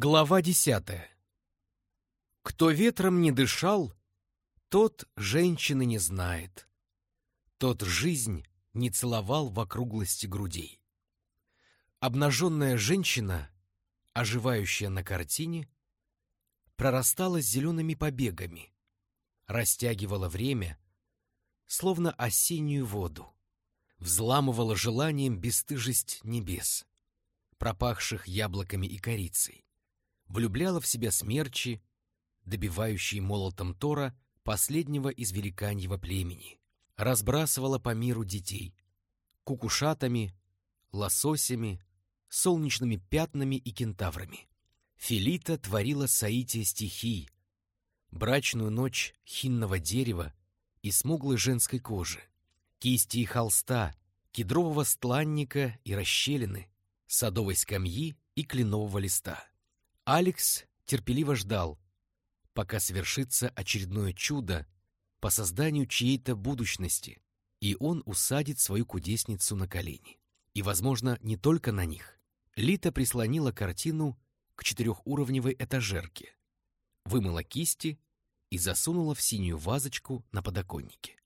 Глава десятая. Кто ветром не дышал, тот женщины не знает. Тот жизнь не целовал в округлости грудей. Обнаженная женщина, оживающая на картине, прорастала зелеными побегами, растягивала время, словно осеннюю воду, взламывала желанием бесстыжесть небес, пропахших яблоками и корицей, влюбляла в себя смерчи, добивающие молотом Тора последнего из великаньего племени, разбрасывала по миру детей, кукушатами, лососями, солнечными пятнами и кентаврами. Филита творила соитие стихий, брачную ночь хинного дерева и смуглой женской кожи, кисти и холста, кедрового стланника и расщелины, садовой скамьи и кленового листа. Алекс терпеливо ждал, пока свершится очередное чудо по созданию чьей-то будущности, и он усадит свою кудесницу на колени. И, возможно, не только на них. Лита прислонила картину к четырехуровневой этажерке, вымыла кисти и засунула в синюю вазочку на подоконнике.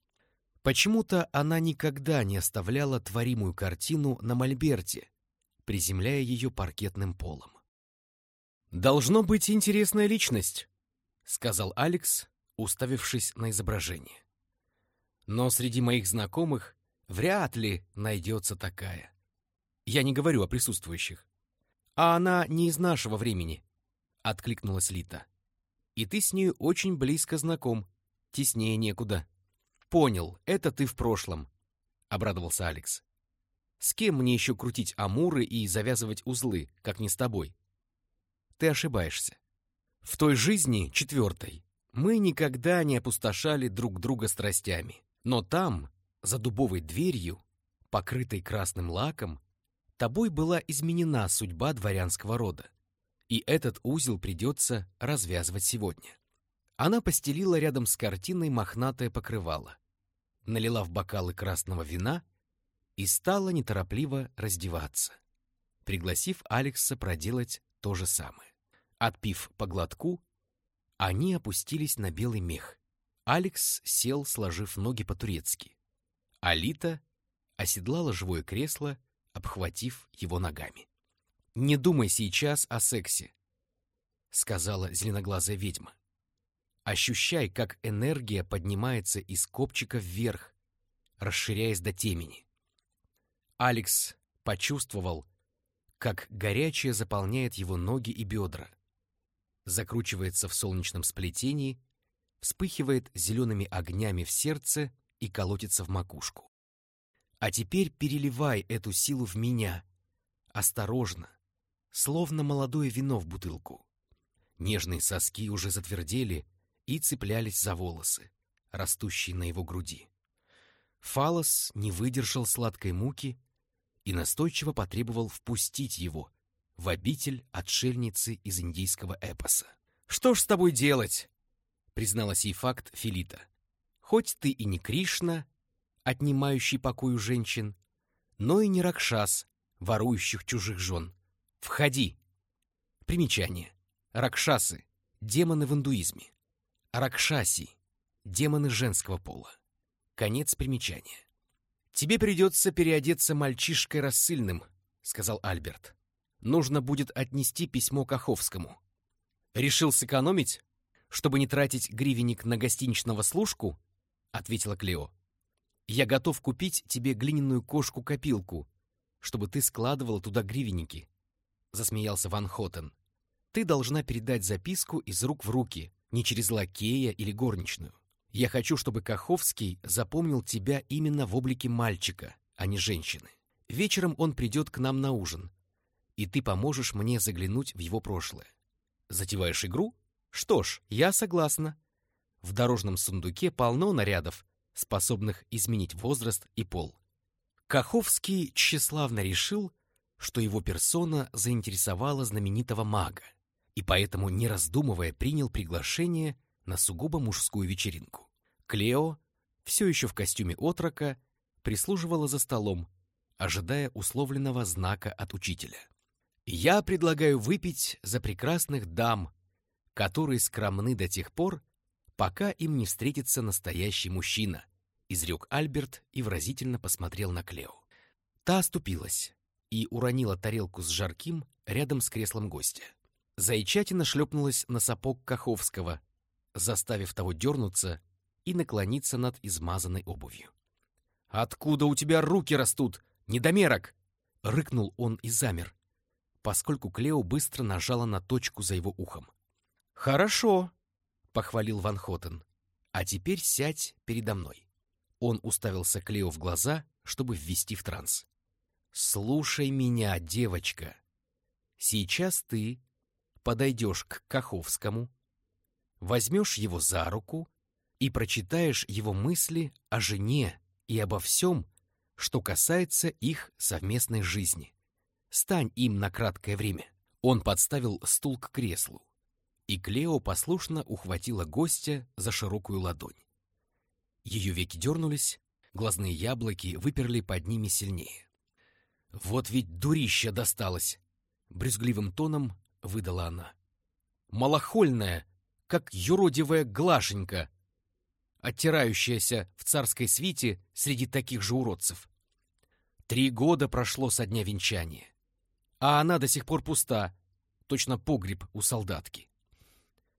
Почему-то она никогда не оставляла творимую картину на мольберте, приземляя ее паркетным полом. «Должно быть интересная личность», — сказал Алекс, уставившись на изображение. «Но среди моих знакомых вряд ли найдется такая. Я не говорю о присутствующих. А она не из нашего времени», — откликнулась Лита. «И ты с нею очень близко знаком, теснее некуда». «Понял, это ты в прошлом», — обрадовался Алекс. «С кем мне еще крутить амуры и завязывать узлы, как не с тобой?» Ты ошибаешься. В той жизни, четвертой, мы никогда не опустошали друг друга страстями. Но там, за дубовой дверью, покрытой красным лаком, тобой была изменена судьба дворянского рода. И этот узел придется развязывать сегодня. Она постелила рядом с картиной мохнатое покрывало, налила в бокалы красного вина и стала неторопливо раздеваться, пригласив Алекса проделать то же самое. Отпив по глотку, они опустились на белый мех. Алекс сел, сложив ноги по-турецки. Алита оседлала живое кресло, обхватив его ногами. «Не думай сейчас о сексе», — сказала зеленоглазая ведьма. «Ощущай, как энергия поднимается из копчика вверх, расширяясь до темени». Алекс почувствовал, как горячее заполняет его ноги и бедра закручивается в солнечном сплетении, вспыхивает зелеными огнями в сердце и колотится в макушку. А теперь переливай эту силу в меня, осторожно, словно молодое вино в бутылку. Нежные соски уже затвердели и цеплялись за волосы, растущие на его груди. Фалос не выдержал сладкой муки и настойчиво потребовал впустить его в обитель отшельницы из индийского эпоса. «Что ж с тобой делать?» — призналась ей факт Филита. «Хоть ты и не Кришна, отнимающий покой у женщин, но и не Ракшас, ворующих чужих жен. Входи!» Примечание. Ракшасы — демоны в индуизме. Ракшаси — демоны женского пола. Конец примечания. «Тебе придется переодеться мальчишкой рассыльным», — сказал Альберт нужно будет отнести письмо Каховскому. Решил сэкономить, чтобы не тратить гривенник на гостиничного служку? Ответила Клео. Я готов купить тебе глиняную кошку-копилку, чтобы ты складывала туда гривенники. Засмеялся Ван Хотен. Ты должна передать записку из рук в руки, не через лакея или горничную. Я хочу, чтобы Каховский запомнил тебя именно в облике мальчика, а не женщины. Вечером он придет к нам на ужин, и ты поможешь мне заглянуть в его прошлое. Затеваешь игру? Что ж, я согласна. В дорожном сундуке полно нарядов, способных изменить возраст и пол. Каховский тщеславно решил, что его персона заинтересовала знаменитого мага, и поэтому, не раздумывая, принял приглашение на сугубо мужскую вечеринку. Клео, все еще в костюме отрока, прислуживала за столом, ожидая условленного знака от учителя. Я предлагаю выпить за прекрасных дам, которые скромны до тех пор, пока им не встретится настоящий мужчина, изрек Альберт и выразительно посмотрел на Клео. Та оступилась и уронила тарелку с жарким рядом с креслом гостя. Зайчатина шлепнулась на сапог Каховского, заставив того дернуться и наклониться над измазанной обувью. «Откуда у тебя руки растут, недомерок?» — рыкнул он и замер, поскольку Клео быстро нажала на точку за его ухом. «Хорошо», — похвалил Ван Хотен. «А теперь сядь передо мной». Он уставился Клео в глаза, чтобы ввести в транс. «Слушай меня, девочка. Сейчас ты подойдешь к Каховскому, возьмешь его за руку и прочитаешь его мысли о жене и обо всем, что касается их совместной жизни. Стань им на краткое время. Он подставил стул к креслу, и Клео послушно ухватила гостя за широкую ладонь. Ее веки дернулись, глазные яблоки выперли под ними сильнее. «Вот ведь дурища досталось!» — брюзгливым тоном выдала она. «Малохольная, как юродивая Глашенька, оттирающаяся в царской свите среди таких же уродцев. Три года прошло со дня венчания, а она до сих пор пуста, точно погреб у солдатки.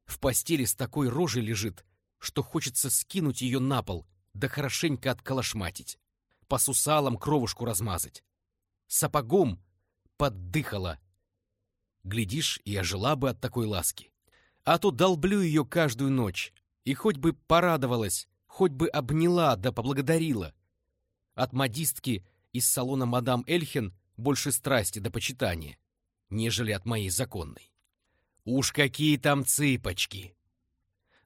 В постели с такой рожей лежит, что хочется скинуть ее на пол, да хорошенько отколошматить, по сусалам кровушку размазать. Сапогом поддыхала. Глядишь, и ожила бы от такой ласки. А то долблю ее каждую ночь, и хоть бы порадовалась, хоть бы обняла да поблагодарила. От модистки из салона мадам Эльхен больше страсти да почитания, нежели от моей законной. Уж какие там цыпочки!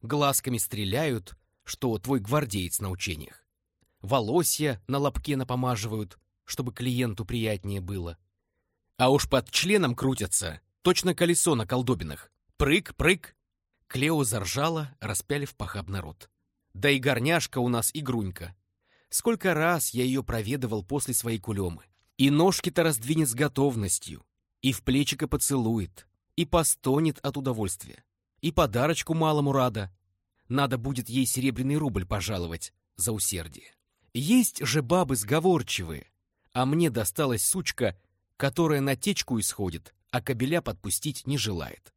Глазками стреляют, что твой гвардеец на учениях. Волосья на лобке напомаживают, чтобы клиенту приятнее было. А уж под членом крутятся, точно колесо на колдобинах. Прыг, прыг, Клео заржала, распялив похабный рот. Да и горняшка у нас игрунька. Сколько раз я ее проведывал после своей кулемы. И ножки-то раздвинет с готовностью, и в плечико поцелует, и постонет от удовольствия, и подарочку малому рада. Надо будет ей серебряный рубль пожаловать за усердие. Есть же бабы сговорчивые, а мне досталась сучка, которая на течку исходит, а кобеля подпустить не желает.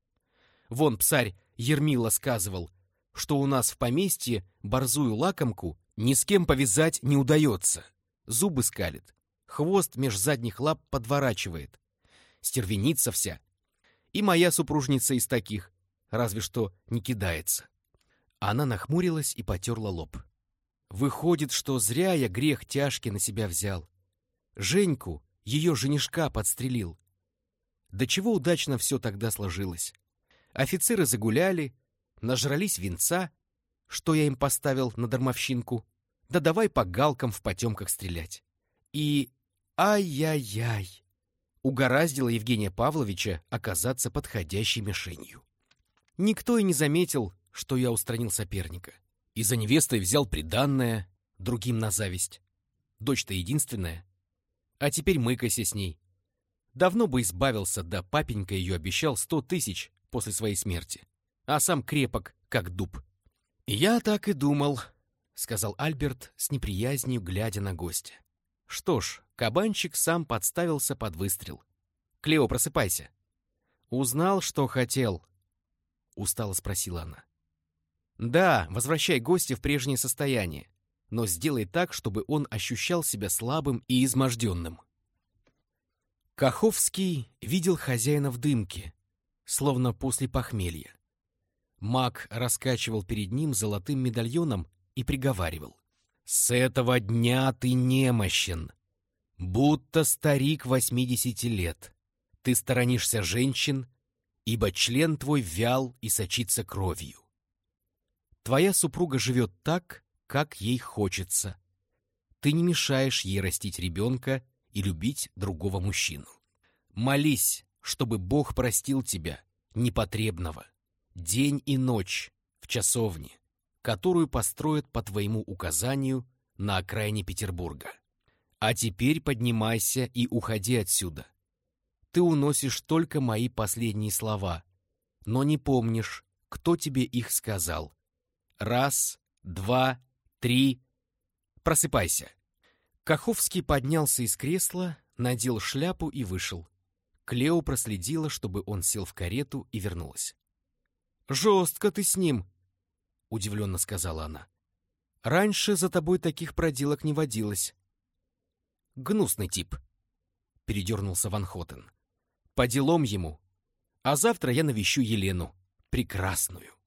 Вон псарь Ермила сказывал, что у нас в поместье борзую лакомку ни с кем повязать не удается. Зубы скалит, хвост меж задних лап подворачивает. Стервеница вся. И моя супружница из таких, разве что не кидается. Она нахмурилась и потерла лоб. Выходит, что зря я грех тяжкий на себя взял. Женьку, ее женишка, подстрелил. До чего удачно все тогда сложилось. Офицеры загуляли, нажрались винца, что я им поставил на дармовщинку, да давай по галкам в потемках стрелять. И ай-яй-яй, угораздило Евгения Павловича оказаться подходящей мишенью. Никто и не заметил, что я устранил соперника. И за невестой взял приданное, другим на зависть. Дочь-то единственная. А теперь мыкайся с ней. Давно бы избавился, да папенька ее обещал сто тысяч после своей смерти, а сам крепок, как дуб. «Я так и думал», — сказал Альберт с неприязнью, глядя на гостя. «Что ж, кабанчик сам подставился под выстрел. Клео, просыпайся». «Узнал, что хотел?» — устало спросила она. «Да, возвращай гостя в прежнее состояние, но сделай так, чтобы он ощущал себя слабым и изможденным». Каховский видел хозяина в дымке, словно после похмелья. Маг раскачивал перед ним золотым медальоном и приговаривал. «С этого дня ты немощен, будто старик восьмидесяти лет. Ты сторонишься женщин, ибо член твой вял и сочится кровью. Твоя супруга живет так, как ей хочется. Ты не мешаешь ей растить ребенка и любить другого мужчину. Молись, чтобы Бог простил тебя, непотребного, день и ночь в часовне, которую построят по твоему указанию на окраине Петербурга. А теперь поднимайся и уходи отсюда. ты уносишь только мои последние слова, но не помнишь, кто тебе их сказал. Раз, два, три. Просыпайся. Каховский поднялся из кресла, надел шляпу и вышел. Клео проследила, чтобы он сел в карету и вернулась. «Жестко ты с ним!» — удивленно сказала она. «Раньше за тобой таких проделок не водилось». «Гнусный тип», — передернулся Ван Хотен. «По делам ему. А завтра я навещу Елену. Прекрасную».